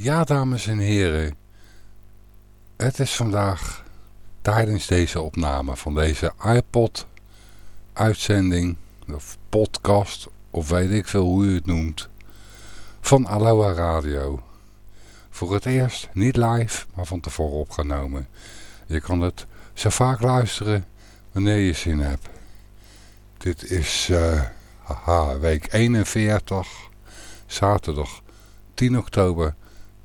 Ja, dames en heren. Het is vandaag tijdens deze opname van deze iPod-uitzending, of podcast, of weet ik veel hoe u het noemt, van Aloha Radio. Voor het eerst niet live, maar van tevoren opgenomen. Je kan het zo vaak luisteren wanneer je zin hebt. Dit is haha, week 41, zaterdag 10 oktober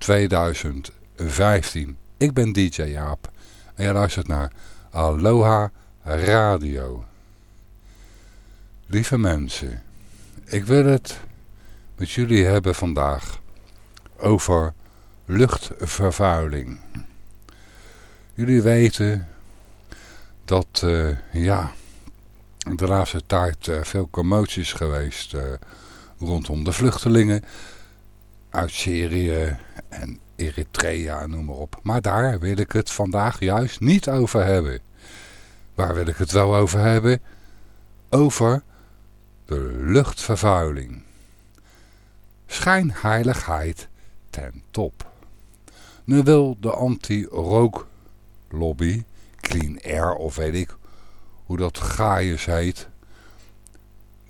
2015. Ik ben DJ Jaap en je luistert naar Aloha Radio. Lieve mensen, ik wil het met jullie hebben vandaag over luchtvervuiling. Jullie weten dat uh, ja, de laatste tijd uh, veel commoties geweest uh, rondom de vluchtelingen uit Syrië en Eritrea, noem maar op. Maar daar wil ik het vandaag juist niet over hebben. Waar wil ik het wel over hebben? Over de luchtvervuiling. Schijnheiligheid ten top. Nu wil de anti-rooklobby, Clean Air of weet ik hoe dat gaaiers heet,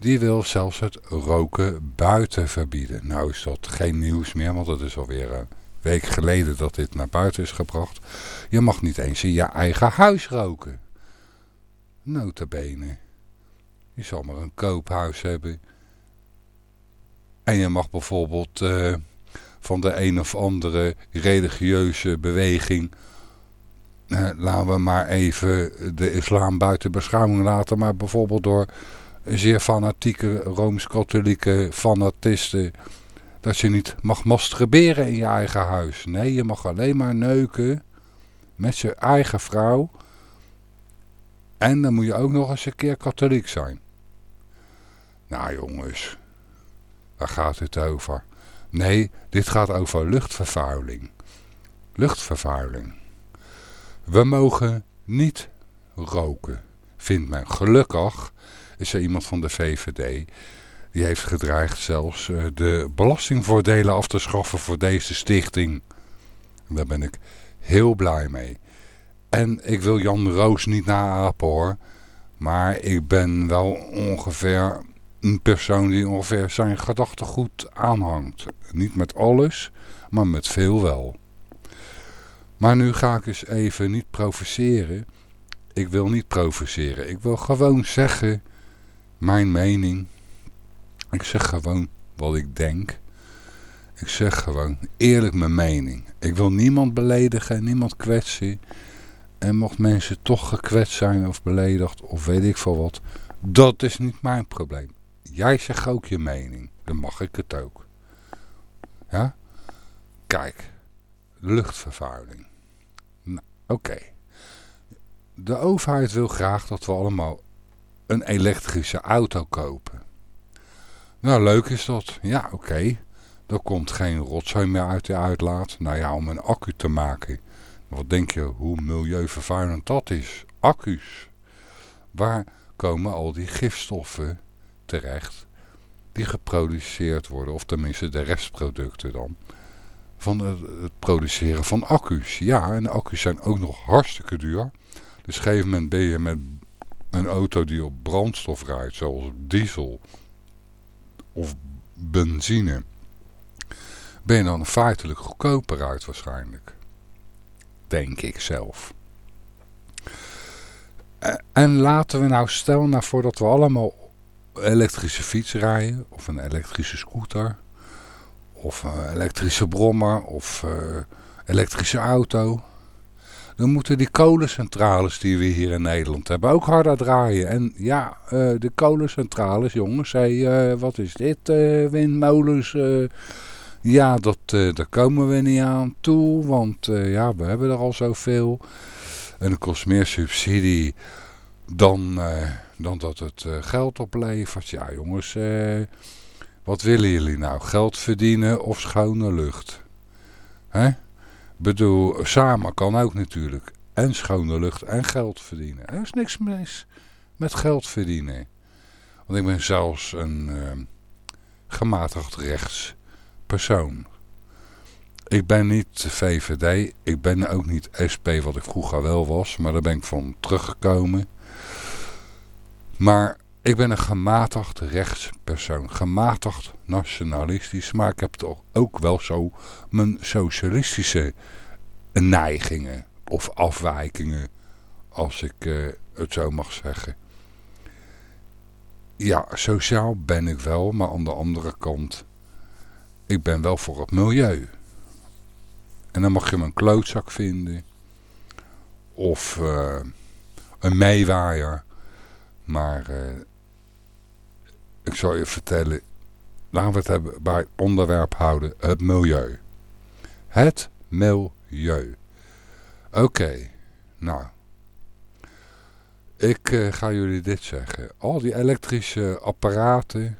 die wil zelfs het roken buiten verbieden. Nou is dat geen nieuws meer, want het is alweer een week geleden dat dit naar buiten is gebracht. Je mag niet eens in je eigen huis roken. Notabene. Je zal maar een koophuis hebben. En je mag bijvoorbeeld uh, van de een of andere religieuze beweging... Uh, laten we maar even de islam buiten beschouwing laten... maar bijvoorbeeld door zeer fanatieke Rooms-Katholieke fanatisten... dat je niet mag masturberen in je eigen huis. Nee, je mag alleen maar neuken met je eigen vrouw... En dan moet je ook nog eens een keer katholiek zijn. Nou jongens, waar gaat het over? Nee, dit gaat over luchtvervuiling. Luchtvervuiling. We mogen niet roken, vindt men. Gelukkig is er iemand van de VVD... die heeft gedreigd zelfs uh, de belastingvoordelen af te schaffen voor deze stichting. daar ben ik heel blij mee. En ik wil Jan Roos niet naapen hoor... maar ik ben wel ongeveer een persoon die ongeveer zijn gedachtegoed aanhangt. Niet met alles, maar met veel wel. Maar nu ga ik eens even niet provoceren. Ik wil niet provoceren. Ik wil gewoon zeggen mijn mening. Ik zeg gewoon wat ik denk. Ik zeg gewoon eerlijk mijn mening. Ik wil niemand beledigen, niemand kwetsen. En mocht mensen toch gekwetst zijn of beledigd of weet ik veel wat. Dat is niet mijn probleem. Jij zegt ook je mening. Dan mag ik het ook. Ja? Kijk. Luchtvervuiling. Nou, oké. De overheid wil graag dat we allemaal een elektrische auto kopen. Nou, leuk is dat. Ja, oké. Okay. Er komt geen rotzooi meer uit de uitlaat. Nou ja, om een accu te maken. Wat denk je hoe milieuvervuilend dat is? Accu's. Waar komen al die gifstoffen terecht die geproduceerd worden, of tenminste de restproducten dan, van het, produceren van accu's. Ja, en accu's zijn ook nog hartstikke duur. Dus op een gegeven moment ben je met een auto die op brandstof rijdt, zoals diesel of benzine, ben je dan feitelijk goedkoper uit waarschijnlijk. Denk ik zelf. En laten we nou stellen nou voordat we allemaal elektrische fiets rijden, of een elektrische scooter, of een elektrische brommer, of uh, elektrische auto. Dan moeten die kolencentrales die we hier in Nederland hebben ook harder draaien. En ja, uh, de kolencentrales, jongens, hey, uh, wat is dit, windmolens... ja, dat, daar komen we niet aan toe, want ja, we hebben er al zoveel. En het kost meer subsidie dan, dan dat het geld oplevert. Ja jongens, wat willen jullie nou? Geld verdienen of schone lucht? Hè? Bedoel, samen kan ook natuurlijk. En schone lucht en geld verdienen. Er is niks mis met geld verdienen. Want ik ben zelfs een uh, gematigd rechts persoon. Ik ben niet VVD, ik ben ook niet SP wat ik vroeger wel was, maar daar ben ik van teruggekomen. Maar ik ben een gematigd rechtspersoon, gematigd nationalistisch, maar ik heb toch ook wel zo mijn socialistische neigingen of afwijkingen, als ik uh, het zo mag zeggen. Ja, sociaal ben ik wel, maar aan de andere kant, ik ben wel voor het milieu. En dan mag je me een klootzak vinden. Of uh, een meewaaier. Maar uh, ik zal je vertellen. Laten we het hebben bij onderwerp houden. Het milieu. Het milieu. Oké. nou. Ik uh, ga jullie dit zeggen. Al die elektrische apparaten.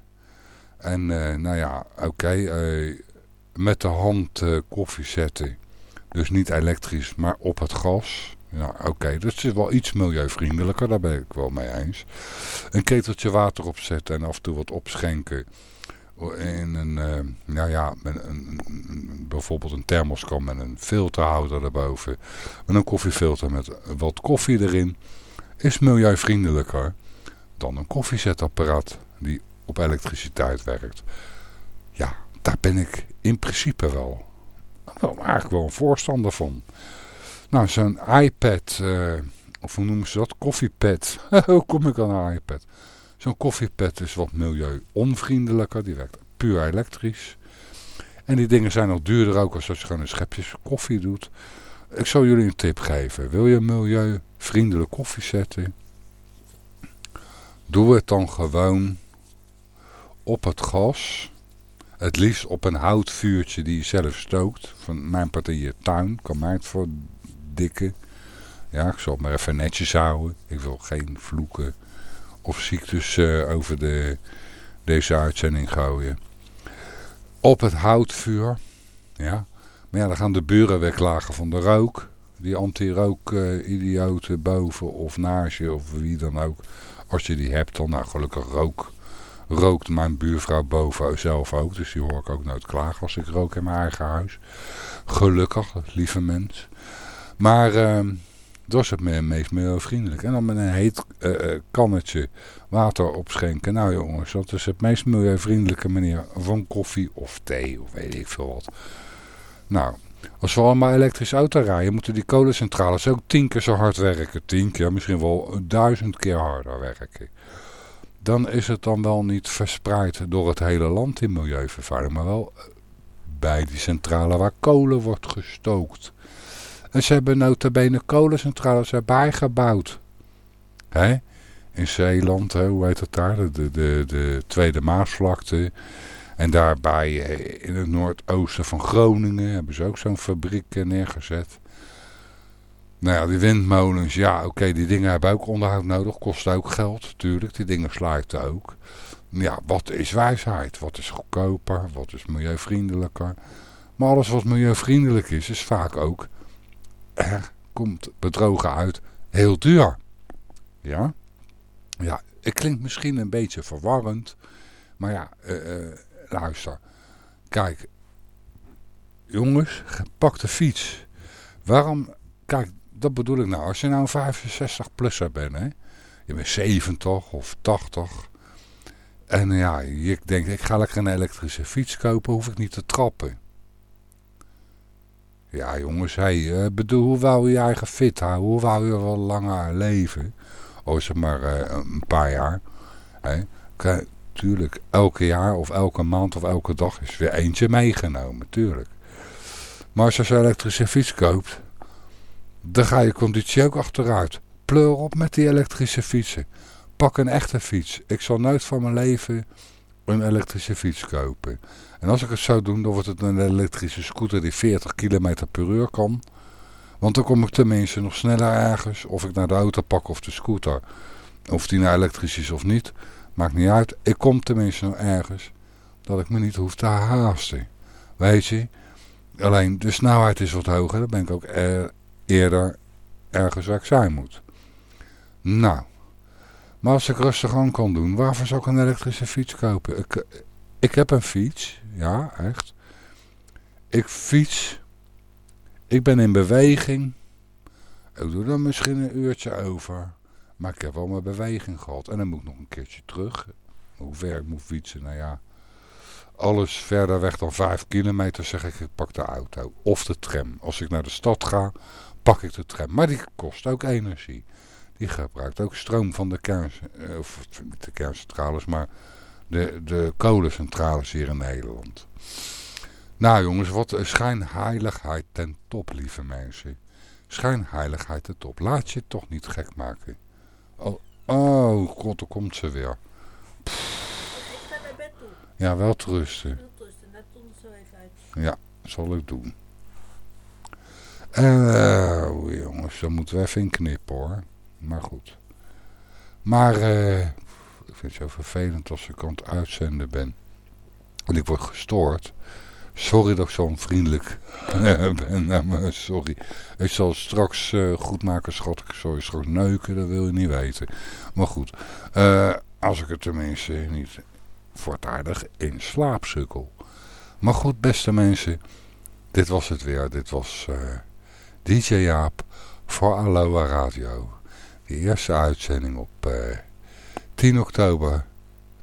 En nou ja, oké. met de hand koffie zetten dus niet elektrisch, maar op het gas. Ja, oké, dat is wel iets milieuvriendelijker, daar ben ik wel mee eens. Een keteltje water opzetten en af en toe wat opschenken. In een, uh, nou ja, een, bijvoorbeeld een thermoskan met een filterhouder erboven. Met een koffiefilter met wat koffie erin. Is milieuvriendelijker dan een koffiezetapparaat die op elektriciteit werkt. Ja, daar ben ik in principe wel wel eigenlijk wel een voorstander van. Nou, zo'n iPad, uh, of hoe noemen ze dat? Koffiepad. hoe kom ik aan een iPad? Zo'n koffiepad is wat milieu-onvriendelijker. Die werkt puur elektrisch. En die dingen zijn nog duurder ook als je gewoon een schepje koffie doet. Ik zal jullie een tip geven. Wil je milieuvriendelijk koffie zetten? Doe het dan gewoon op het gas. Het liefst op een houtvuurtje die je zelf stookt. Van mijn partij tuin. Kan mij het voor dikke. Ja, ik zal het maar even netjes houden. Ik wil geen vloeken of ziektes uh, over de, deze uitzending gooien. Op het houtvuur. Ja. Maar ja, dan gaan de buren weglagen van de rook. Die anti-rook-idioten boven of naast je of wie dan ook. Als je die hebt dan, nou gelukkig rook rookt mijn buurvrouw boven zelf ook. Dus die hoor ik ook nooit klagen als ik rook in mijn eigen huis. Gelukkig, lieve mens. Maar dat was het meest milieuvriendelijk. En dan met een heet uh, kannetje water opschenken. Nou jongens, dat is het meest milieuvriendelijke manier van koffie of thee of weet ik veel wat. Nou, als we allemaal elektrische auto rijden, moeten die kolencentrales ook tien keer zo hard werken. Tien keer, misschien wel duizend keer harder werken dan is het dan wel niet verspreid door het hele land in milieuvervuiling, maar wel bij die centrale waar kolen wordt gestookt. En ze hebben notabene kolencentrales erbij gebouwd. Hè? In Zeeland, hè, hoe heet het daar? De, de, de Tweede Maasvlakte. En daarbij eh, in het noordoosten van Groningen hebben ze ook zo'n fabriek eh, neergezet. Nou ja, die windmolens, ja oké, die dingen hebben ook onderhoud nodig. Kost ook geld, natuurlijk. Die dingen sluiten ook. Ja, wat is wijsheid? Wat is goedkoper? Wat is milieuvriendelijker? Maar alles wat milieuvriendelijk is, is vaak ook... Er komt bedrogen uit heel duur. Ja? Ja, het klinkt misschien een beetje verwarrend. Maar ja, uh, uh, luister. Kijk, jongens, pak de fiets. Waarom... Kijk, dat bedoel ik nou. Als je nou een 65-plusser bent, hè. Je bent 70 of 80. En ja, je denkt, ik ga lekker een elektrische fiets kopen, hoef ik niet te trappen. Ja jongens, hey, uh, bedoel, hoe wou je je eigen fit houden? Hoe wou je wel langer leven? Oh, zeg maar uh, een paar jaar. Tuurlijk, elke jaar of elke maand of elke dag is weer eentje meegenomen, tuurlijk. Maar als je zo'n elektrische fiets koopt, dan ga je conditie ook achteruit. Pleur op met die elektrische fietsen. Pak een echte fiets. Ik zal nooit van mijn leven een elektrische fiets kopen. En als ik het zou doen, dan wordt het een elektrische scooter die 40 km per uur kan. Want dan kom ik tenminste nog sneller ergens. Of ik naar de auto pak of de scooter. Of die nou elektrisch is of niet. Maakt niet uit. Ik kom tenminste nog ergens. Dat ik me niet hoef te haasten. Weet je. Alleen de snelheid is wat hoger. Daar ben ik ook eerder ergens waar ik zijn moet. Nou, maar als ik rustig aan kan doen, waarvoor zou ik een elektrische fiets kopen? Ik, ik heb een fiets, ja, echt. Ik fiets Ik ben in beweging. Ik doe dan misschien een uurtje over. Maar ik heb wel mijn beweging gehad. En dan moet ik nog een keertje terug. Hoe ver ik moet fietsen, nou ja. Alles verder weg dan 5 kilometer zeg ik, ik pak de auto. Of de tram. Als ik naar de stad ga, pak ik de tram. Maar die kost ook energie. Die gebruikt ook stroom van de kern, eh, of niet de kerncentrales, maar de, de kolencentrales hier in Nederland. Nou jongens, wat schijnheiligheid ten top, lieve mensen. Schijnheiligheid ten top. Laat je het toch niet gek maken. Oh, oh god, daar komt ze weer. Ik ga naar bed toe. Ja, wel te rusten. Heel rusten. Net toen zo even uit. Ja, zal ik doen. Eh, oh, jongens, daar moeten we even in knippen hoor. Maar goed. Maar eh, ik vind het zo vervelend als ik aan het uitzenden ben. En ik word gestoord. Sorry dat ik zo onvriendelijk ben. Nou, sorry. Ik zal straks uh, goed maken, schat. Ik zal straks neuken, dat wil je niet weten. Maar goed. eh, als ik het tenminste niet voortaardig in slaap sukkel. Maar goed, beste mensen. Dit was het weer. Dit was eh, DJ Jaap voor Aloha Radio. Eerste uitzending op eh, 10 oktober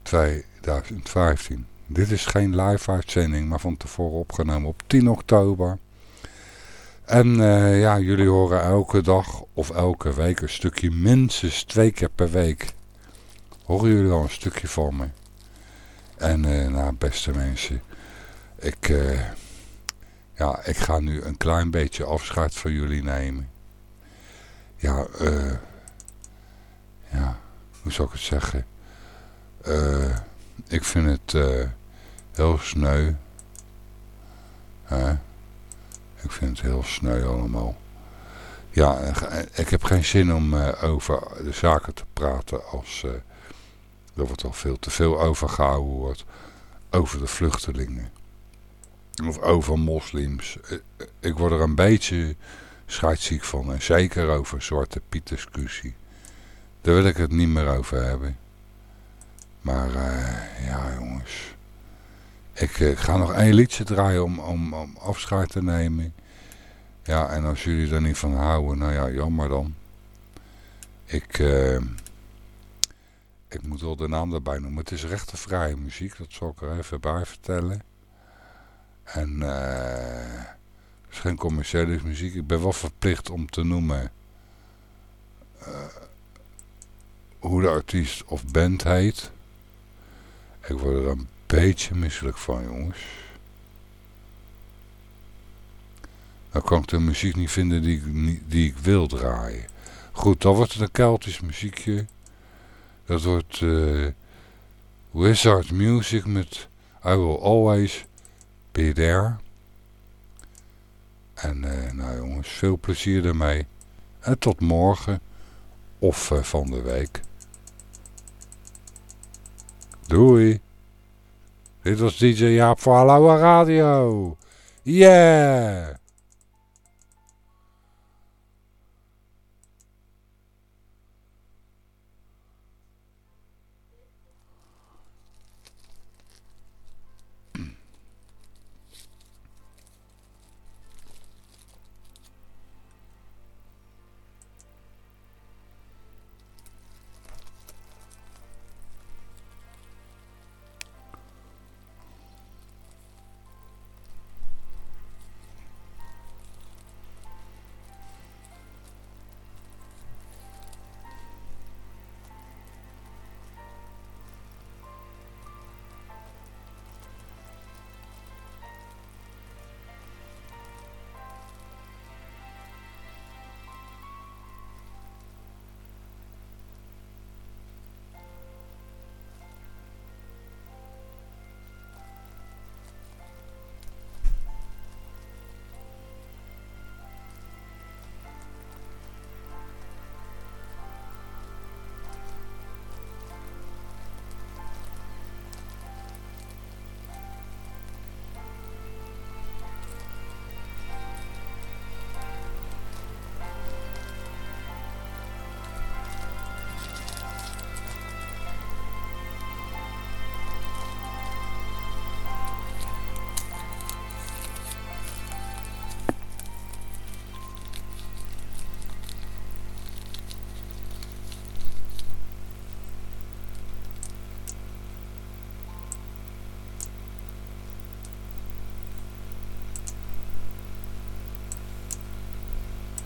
2015. Dit is geen live uitzending, maar van tevoren opgenomen op 10 oktober. En eh, ja, jullie horen elke dag of elke week een stukje, minstens twee keer per week. Horen jullie al een stukje van me. En eh, nou, beste mensen, ik, eh, ja, ik ga nu een klein beetje afscheid van jullie nemen. Ja, eh, ja, hoe zou ik het zeggen? Eh, ik vind het eh, heel sneu. Ik vind het heel sneu allemaal. Ja, ik heb geen zin om eh, over de zaken te praten als er al veel te veel overgehouden wordt. Over de vluchtelingen. Of over moslims. Ik word er een beetje scheidsziek van. En zeker over Zwarte Piet discussie. Daar wil ik het niet meer over hebben. Maar eh, ja jongens. Ik eh, ga nog één liedje draaien om, om, om afscheid te nemen. Ja, en als jullie er niet van houden, nou ja, jammer dan. Ik, eh, ik moet wel de naam erbij noemen. Het is rechtenvrije muziek, dat zal ik er even bij vertellen. En eh, het is geen commerciële muziek. Ik ben wel verplicht om te noemen hoe de artiest of band heet. Ik word er een beetje misselijk van, jongens. Dan kan ik de muziek niet vinden die ik, die ik wil draaien. Goed, dan wordt het een Keltisch muziekje. Dat wordt eh, Wizard Music met I Will Always Be There. En eh, nou jongens, veel plezier ermee. En tot morgen of eh, van de week. Doei. Dit was DJ Jaap voor Aloha Radio. Yeah.